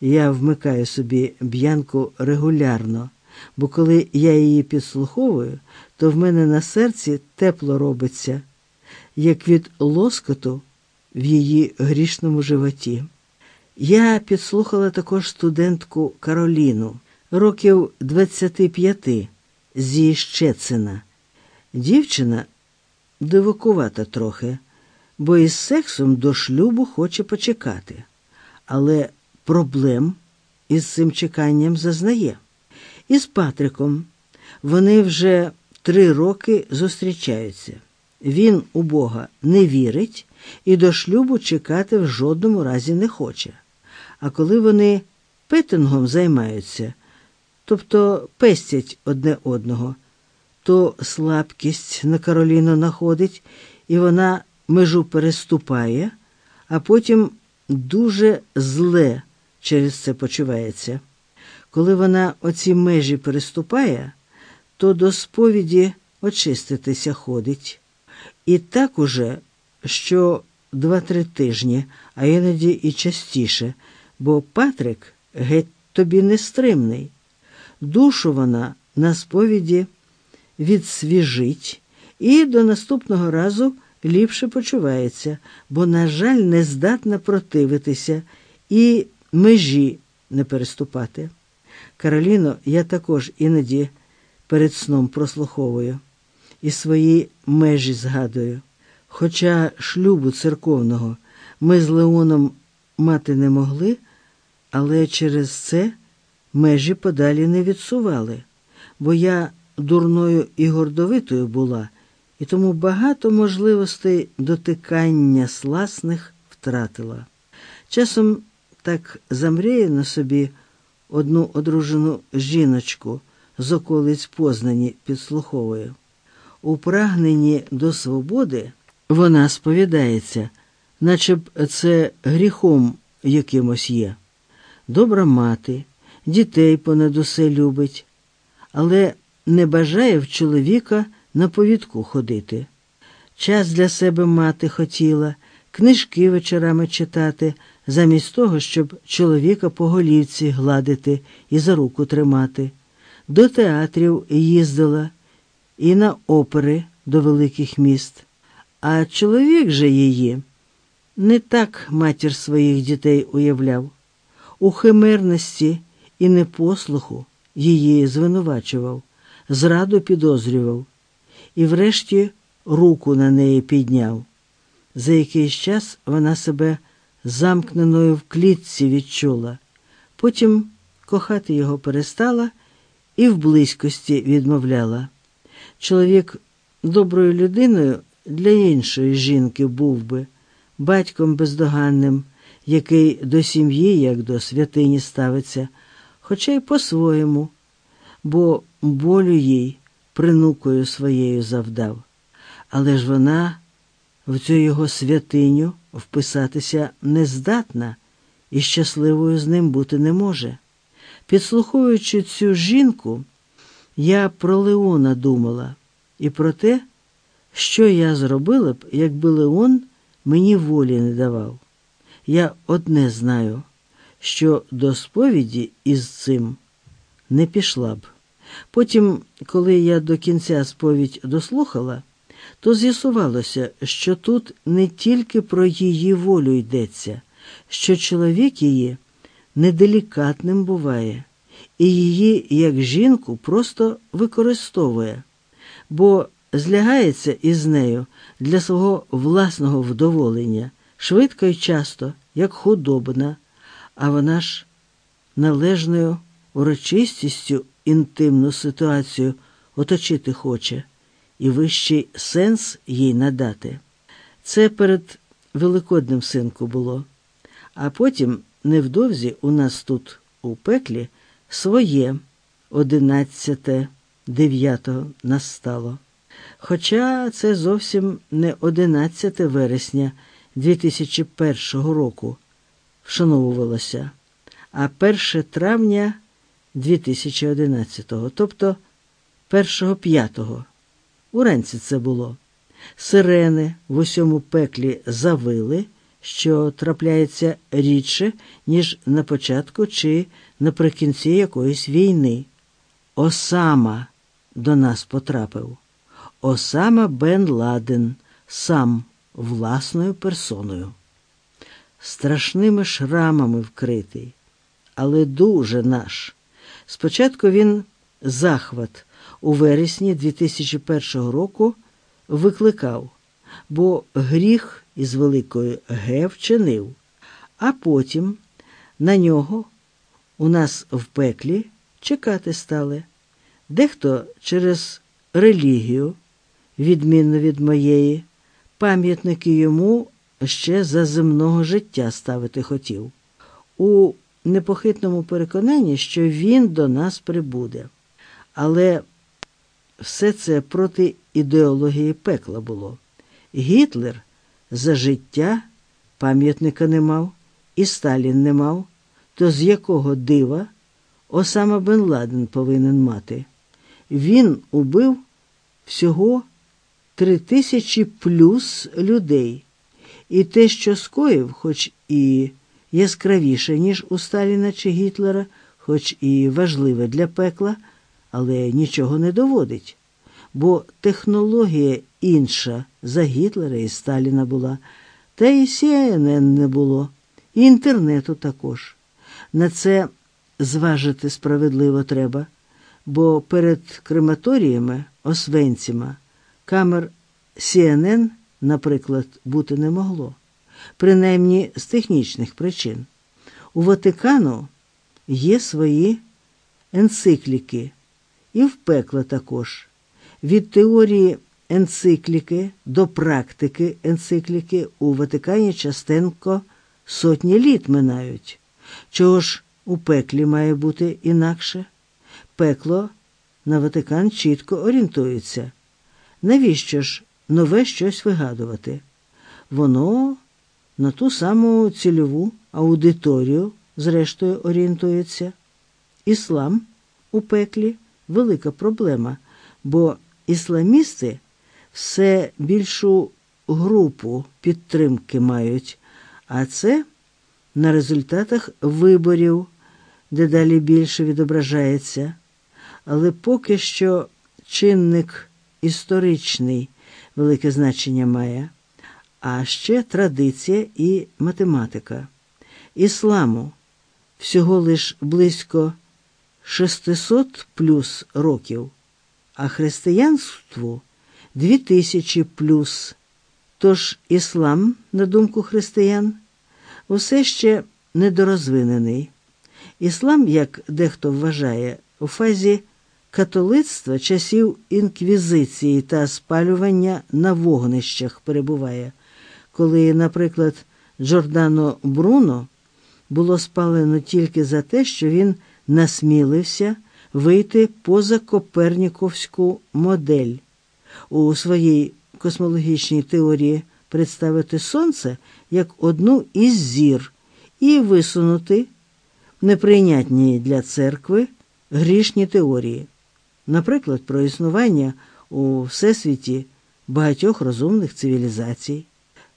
Я вмикаю собі б'янку регулярно, бо коли я її підслуховую, то в мене на серці тепло робиться, як від лоскоту в її грішному животі. Я підслухала також студентку Кароліну, років 25 зі Щецина. Дівчина дивакувата трохи, бо із сексом до шлюбу хоче почекати, але проблем із цим чеканням зазнає. І з Патриком вони вже три роки зустрічаються. Він у Бога не вірить і до шлюбу чекати в жодному разі не хоче. А коли вони петингом займаються, тобто пестять одне одного, то слабкість на Кароліну находить, і вона межу переступає, а потім дуже зле через це почувається. Коли вона оці межі переступає, то до сповіді очиститися ходить. І так уже що два-три тижні, а іноді і частіше, бо Патрик геть тобі нестримний. Душу вона на сповіді відсвіжить і до наступного разу ліпше почувається, бо, на жаль, не здатна противитися і межі не переступати. Кароліно, я також іноді перед сном прослуховую і свої межі згадую. Хоча шлюбу церковного ми з Леоном мати не могли, але через це межі подалі не відсували, бо я дурною і гордовитою була, і тому багато можливостей дотикання сласних втратила. Часом так замріє на собі одну одружену жіночку з околиць познані підслуховую. У прагненні до свободи вона сповідається, наче б це гріхом якимось є. Добра мати, дітей понад усе любить, але не бажає в чоловіка на повідку ходити. Час для себе мати хотіла, книжки вечорами читати, замість того, щоб чоловіка по голівці гладити і за руку тримати. До театрів їздила і на опери до великих міст. А чоловік же її не так матір своїх дітей уявляв, у химерності і непослуху її звинувачував, зраду підозрював і, врешті, руку на неї підняв. За якийсь час вона себе замкненою в клітці відчула, потім кохати його перестала і в близькості відмовляла. Чоловік доброю людиною для іншої жінки був би, батьком бездоганним, який до сім'ї, як до святині ставиться, хоча й по-своєму, бо болю їй принукою своєю завдав. Але ж вона в цю його святиню вписатися не здатна і щасливою з ним бути не може. Підслуховуючи цю жінку, я про Леона думала і про те, що я зробила б, якби Леон мені волі не давав. Я одне знаю, що до сповіді із цим не пішла б. Потім, коли я до кінця сповідь дослухала, то з'ясувалося, що тут не тільки про її волю йдеться, що чоловік її неделікатним буває, і її, як жінку, просто використовує, бо злягається із нею для свого власного вдоволення, швидко і часто, як худобна, а вона ж належною урочистістю інтимну ситуацію оточити хоче і вищий сенс їй надати. Це перед Великодним синку було, а потім невдовзі у нас тут, у пеклі, своє одинадцяте дев'ятого настало. Хоча це зовсім не 11 вересня 2001 року вшановувалося, а 1 травня 2011, тобто 1 п'ятого. Уранці це було. Сирени в усьому пеклі завили, що трапляється рідше, ніж на початку чи наприкінці якоїсь війни. Осама до нас потрапив. Осама Бен Ладен сам власною персоною, страшними шрамами вкритий, але дуже наш. Спочатку він захват у вересні 2001 року викликав, бо гріх із великої Г вчинив, а потім на нього у нас в пеклі чекати стали. Дехто через релігію, відмінно від моєї, пам'ятники йому ще за земного життя ставити хотів, у непохитному переконанні, що він до нас прибуде. Але все це проти ідеології пекла було. Гітлер за життя пам'ятника не мав, і Сталін не мав, то з якого дива Осама Бен Ладен повинен мати? Він убив всього три тисячі плюс людей, і те, що скоїв, хоч і яскравіше, ніж у Сталіна чи Гітлера, хоч і важливе для пекла, але нічого не доводить. Бо технологія інша за Гітлера і Сталіна була, та і CNN не було, і інтернету також. На це зважити справедливо треба, бо перед крематоріями Освенціма камер CNN, наприклад, бути не могло, принаймні з технічних причин. У Ватикану є свої енцикліки, і в пекла також. Від теорії енцикліки до практики енцикліки у Ватикані частенько сотні літ минають. Чого ж у пеклі має бути інакше? Пекло на Ватикан чітко орієнтується. Навіщо ж нове щось вигадувати? Воно на ту саму цільову аудиторію, зрештою, орієнтується. Іслам у пеклі велика проблема, бо ісламісти все більшу групу підтримки мають, а це на результатах виборів дедалі більше відображається. Але поки що чинник історичний велике значення має, а ще традиція і математика. Ісламу всього лиш близько 600 плюс років, а християнству 2000 плюс. Тож іслам, на думку християн, усе ще недорозвинений. Іслам, як дехто вважає, у фазі католицтва часів інквізиції та спалювання на вогнищах перебуває, коли, наприклад, Джордано Бруно було спалено тільки за те, що він насмілився вийти поза Коперніковську модель у своїй космологічній теорії представити Сонце як одну із зір і висунути неприйнятні для церкви грішні теорії, наприклад, про існування у всесвіті багатьох розумних цивілізацій.